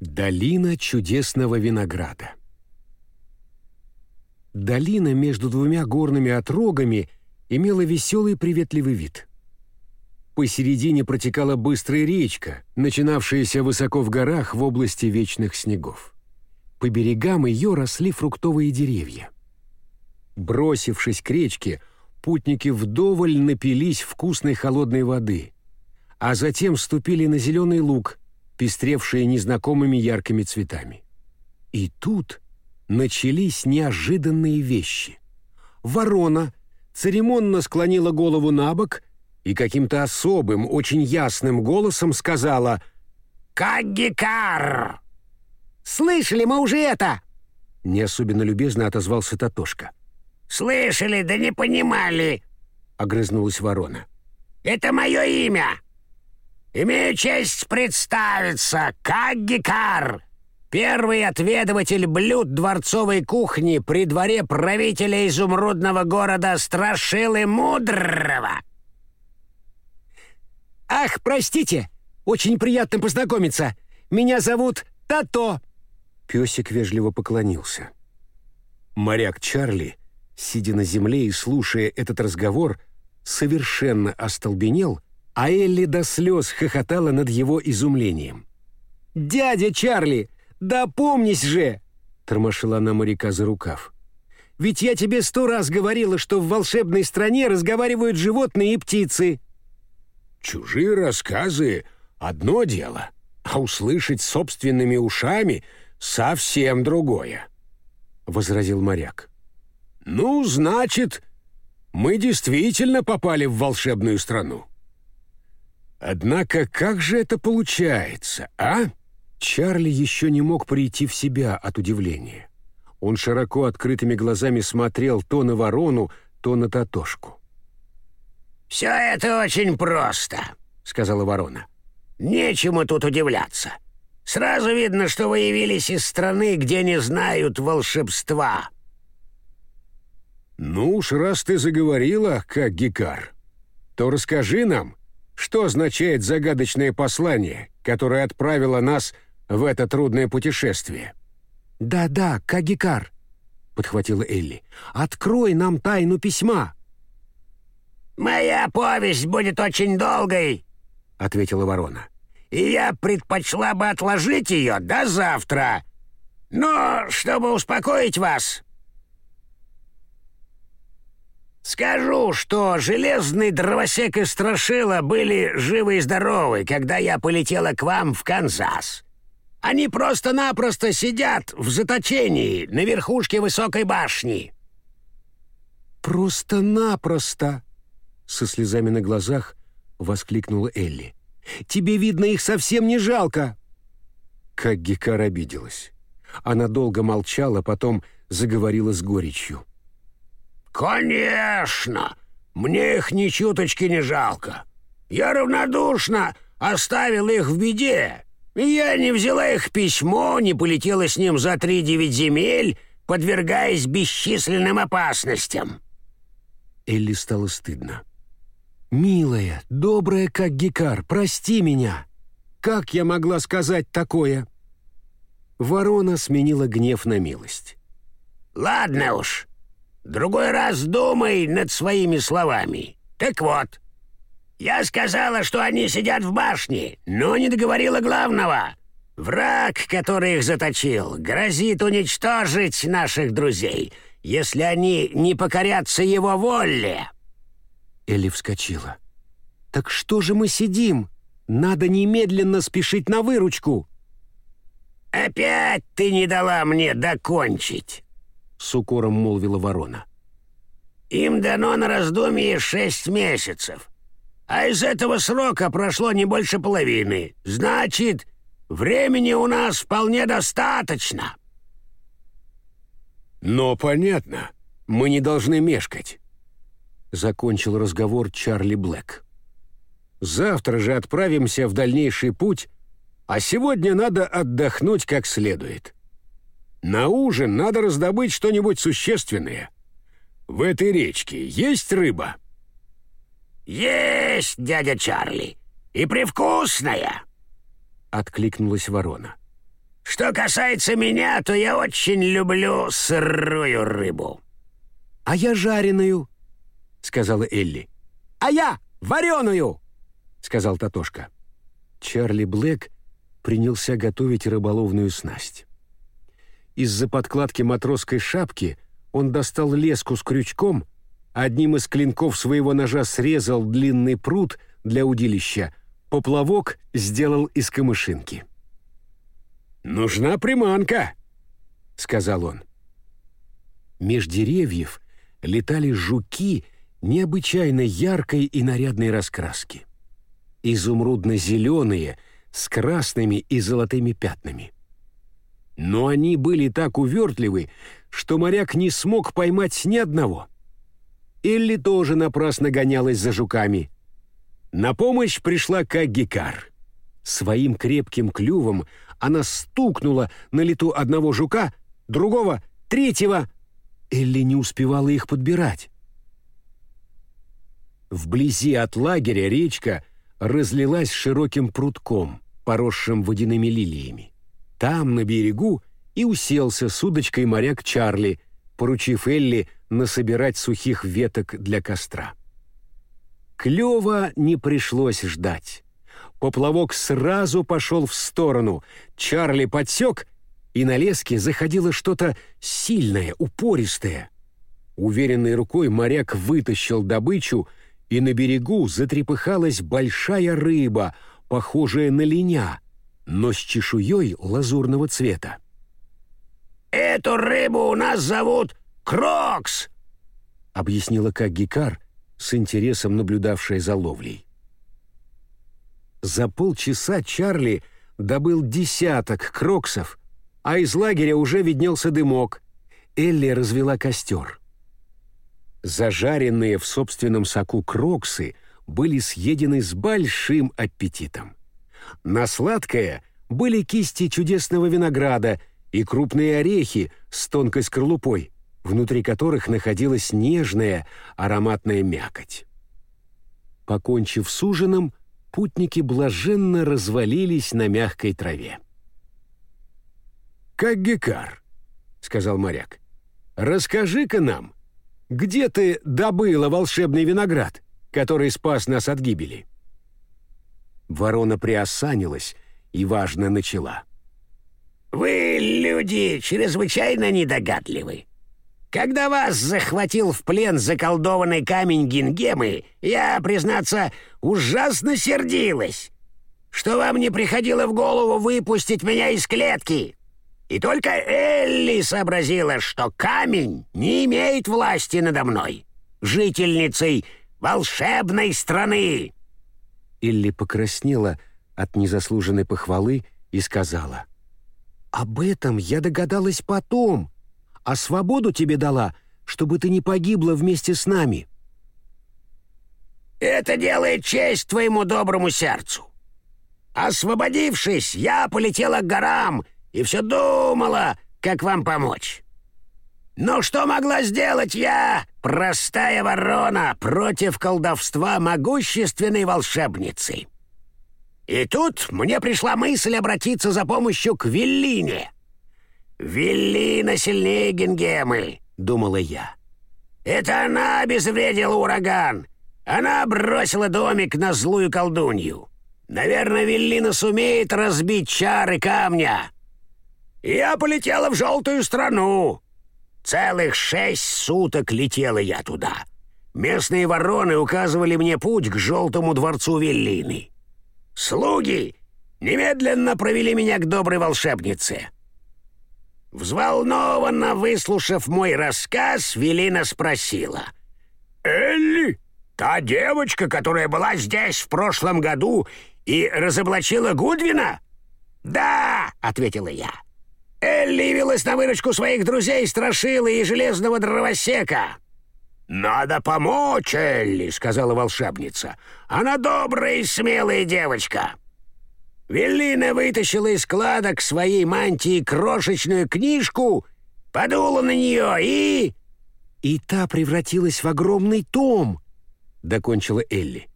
Долина чудесного винограда Долина между двумя горными отрогами имела веселый приветливый вид. Посередине протекала быстрая речка, начинавшаяся высоко в горах в области вечных снегов. По берегам ее росли фруктовые деревья. Бросившись к речке, путники вдоволь напились вкусной холодной воды, а затем ступили на зеленый луг, пестревшие незнакомыми яркими цветами. И тут начались неожиданные вещи. Ворона церемонно склонила голову на бок и каким-то особым, очень ясным голосом сказала «Каггикар!» «Слышали мы уже это!» Не особенно любезно отозвался Татошка. «Слышали, да не понимали!» — огрызнулась ворона. «Это мое имя! Имею честь представиться, Каггикар, первый отведыватель блюд дворцовой кухни при дворе правителя изумрудного города Страшилы Мудрого!» «Ах, простите! Очень приятно познакомиться! Меня зовут Тато!» Песик вежливо поклонился. Моряк Чарли, сидя на земле и слушая этот разговор, совершенно остолбенел, а Элли до слез хохотала над его изумлением. «Дядя Чарли, да помнись же!» — тормошила она моряка за рукав. «Ведь я тебе сто раз говорила, что в волшебной стране разговаривают животные и птицы». Чужие рассказы — одно дело, а услышать собственными ушами — совсем другое, — возразил моряк. «Ну, значит, мы действительно попали в волшебную страну. Однако как же это получается, а?» Чарли еще не мог прийти в себя от удивления. Он широко открытыми глазами смотрел то на ворону, то на Татошку. «Все это очень просто», — сказала ворона. «Нечему тут удивляться. Сразу видно, что вы явились из страны, где не знают волшебства». «Ну уж, раз ты заговорила, как Гикар, то расскажи нам, что означает загадочное послание, которое отправило нас в это трудное путешествие». «Да-да, Кагикар», — подхватила Элли, — «открой нам тайну письма». «Моя повесть будет очень долгой», — ответила ворона. «И я предпочла бы отложить ее до завтра. Но, чтобы успокоить вас, скажу, что железный дровосек и страшила были живы и здоровы, когда я полетела к вам в Канзас. Они просто-напросто сидят в заточении на верхушке высокой башни». «Просто-напросто!» со слезами на глазах воскликнула Элли. «Тебе, видно, их совсем не жалко!» Как Гекар обиделась. Она долго молчала, потом заговорила с горечью. «Конечно! Мне их ни чуточки не жалко. Я равнодушно оставил их в беде. Я не взяла их письмо, не полетела с ним за три девять земель, подвергаясь бесчисленным опасностям». Элли стало стыдно. «Милая, добрая, как Гекар, прости меня! Как я могла сказать такое?» Ворона сменила гнев на милость. «Ладно уж, другой раз думай над своими словами. Так вот, я сказала, что они сидят в башне, но не договорила главного. Враг, который их заточил, грозит уничтожить наших друзей, если они не покорятся его воле». Элли вскочила. «Так что же мы сидим? Надо немедленно спешить на выручку!» «Опять ты не дала мне докончить!» — с укором молвила ворона. «Им дано на раздумье шесть месяцев, а из этого срока прошло не больше половины. Значит, времени у нас вполне достаточно». «Но понятно, мы не должны мешкать. — закончил разговор Чарли Блэк. «Завтра же отправимся в дальнейший путь, а сегодня надо отдохнуть как следует. На ужин надо раздобыть что-нибудь существенное. В этой речке есть рыба?» «Есть, дядя Чарли, и привкусная!» — откликнулась ворона. Что касается меня, то я очень люблю сырую рыбу». «А я жареную», — сказала Элли. «А я вареную», — сказал Татошка. Чарли Блэк принялся готовить рыболовную снасть. Из-за подкладки матросской шапки он достал леску с крючком, одним из клинков своего ножа срезал длинный пруд для удилища, поплавок сделал из камышинки. «Нужна приманка», — сказал он. Меж деревьев летали жуки необычайно яркой и нарядной раскраски. Изумрудно-зеленые, с красными и золотыми пятнами. Но они были так увертливы, что моряк не смог поймать ни одного. Элли тоже напрасно гонялась за жуками. На помощь пришла Каггикар. Своим крепким клювом она стукнула на лету одного жука, другого, третьего. Элли не успевала их подбирать. Вблизи от лагеря речка разлилась широким прутком, поросшим водяными лилиями. Там, на берегу, и уселся с удочкой моряк Чарли, поручив Элли насобирать сухих веток для костра. Клёва не пришлось ждать. Поплавок сразу пошел в сторону, Чарли подсек, и на леске заходило что-то сильное, упористое. Уверенной рукой моряк вытащил добычу, и на берегу затрепыхалась большая рыба, похожая на линя, но с чешуей лазурного цвета. «Эту рыбу у нас зовут Крокс!» — объяснила как с интересом наблюдавшая за ловлей. За полчаса Чарли добыл десяток кроксов, а из лагеря уже виднелся дымок. Элли развела костер. Зажаренные в собственном соку кроксы были съедены с большим аппетитом. На сладкое были кисти чудесного винограда и крупные орехи с тонкой скорлупой, внутри которых находилась нежная ароматная мякоть. Покончив с ужином, путники блаженно развалились на мягкой траве. «Как Гекар», — сказал моряк, — «расскажи-ка нам, где ты добыла волшебный виноград, который спас нас от гибели?» Ворона приосанилась и важно начала. «Вы, люди, чрезвычайно недогадливы. Когда вас захватил в плен заколдованный камень Гингемы, я, признаться, ужасно сердилась, что вам не приходило в голову выпустить меня из клетки. И только Элли сообразила, что камень не имеет власти надо мной, жительницей волшебной страны. Элли покраснела от незаслуженной похвалы и сказала, «Об этом я догадалась потом» а свободу тебе дала, чтобы ты не погибла вместе с нами». «Это делает честь твоему доброму сердцу. Освободившись, я полетела к горам и все думала, как вам помочь. Но что могла сделать я, простая ворона, против колдовства могущественной волшебницы?» И тут мне пришла мысль обратиться за помощью к Веллине. «Велина сильнее Гингемы», — думала я. «Это она обезвредила ураган. Она бросила домик на злую колдунью. Наверное, Веллина сумеет разбить чары камня». Я полетела в желтую страну. Целых шесть суток летела я туда. Местные вороны указывали мне путь к желтому дворцу Веллины. Слуги немедленно провели меня к доброй волшебнице. Взволнованно выслушав мой рассказ, Велина спросила. «Элли, та девочка, которая была здесь в прошлом году и разоблачила Гудвина?» «Да», — ответила я. «Элли явилась на выручку своих друзей Страшилы и Железного Дровосека». «Надо помочь Элли», — сказала волшебница. «Она добрая и смелая девочка». Веллина вытащила из складок своей мантии крошечную книжку, подула на нее и... «И та превратилась в огромный том», — докончила Элли.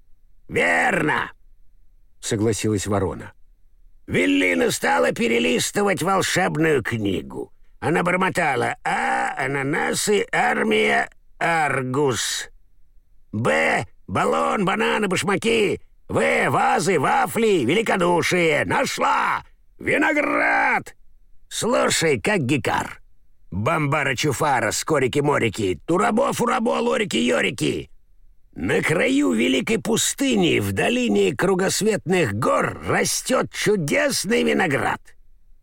«Верно», — согласилась ворона. Веллина стала перелистывать волшебную книгу. Она бормотала «А, ананасы, армия, аргус». «Б, баллон, бананы, башмаки». «В, вазы, вафли, великодушие. Нашла! Виноград!» «Слушай, как гикар. Бамбара-чуфара, скорики-морики, турабо-фурабо, лорики-йорики. На краю великой пустыни, в долине кругосветных гор, растет чудесный виноград.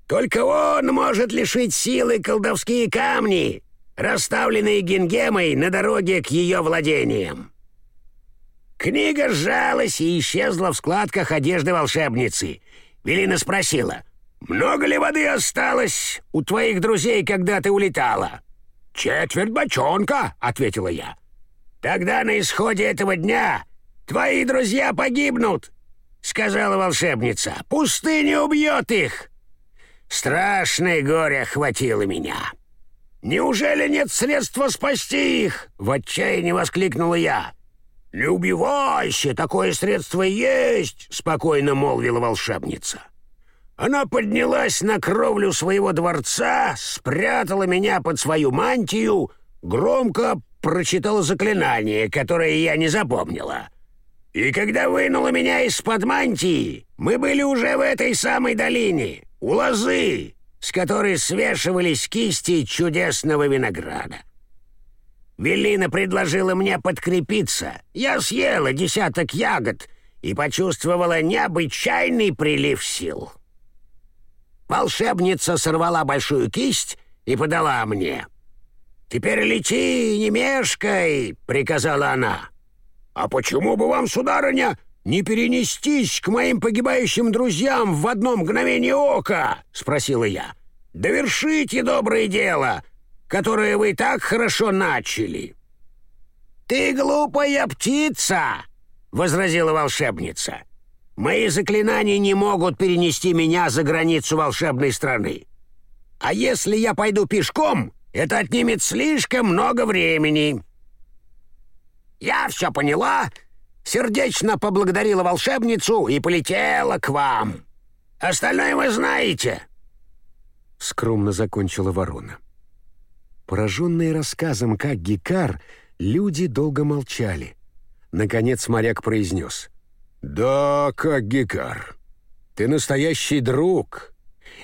Только он может лишить силы колдовские камни, расставленные гингемой на дороге к ее владениям. Книга сжалась и исчезла в складках одежды волшебницы. Велина спросила, «Много ли воды осталось у твоих друзей, когда ты улетала?» «Четверть бочонка», — ответила я. «Тогда на исходе этого дня твои друзья погибнут», — сказала волшебница. «Пустыня убьет их». Страшное горе охватило меня. «Неужели нет средства спасти их?» — в отчаянии воскликнула я. «Не убивайся, такое средство есть!» — спокойно молвила волшебница. Она поднялась на кровлю своего дворца, спрятала меня под свою мантию, громко прочитала заклинание, которое я не запомнила. И когда вынула меня из-под мантии, мы были уже в этой самой долине, у лозы, с которой свешивались кисти чудесного винограда. Велина предложила мне подкрепиться. Я съела десяток ягод и почувствовала необычайный прилив сил. Волшебница сорвала большую кисть и подала мне. «Теперь лети, не мешкай!» — приказала она. «А почему бы вам, сударыня, не перенестись к моим погибающим друзьям в одно мгновение ока?» — спросила я. «Довершите доброе дело, которое вы так хорошо начали». «Ты глупая птица!» — возразила волшебница. Мои заклинания не могут перенести меня за границу волшебной страны. А если я пойду пешком, это отнимет слишком много времени. Я все поняла, сердечно поблагодарила волшебницу и полетела к вам. Остальное вы знаете. Скромно закончила ворона. Пораженные рассказом, как Гикар, люди долго молчали. Наконец моряк произнес. «Да, как Гекар, ты настоящий друг,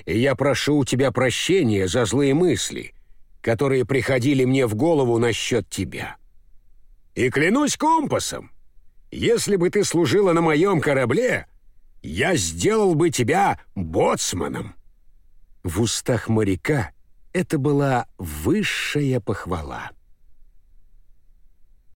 и я прошу у тебя прощения за злые мысли, которые приходили мне в голову насчет тебя. И клянусь компасом, если бы ты служила на моем корабле, я сделал бы тебя боцманом». В устах моряка это была высшая похвала.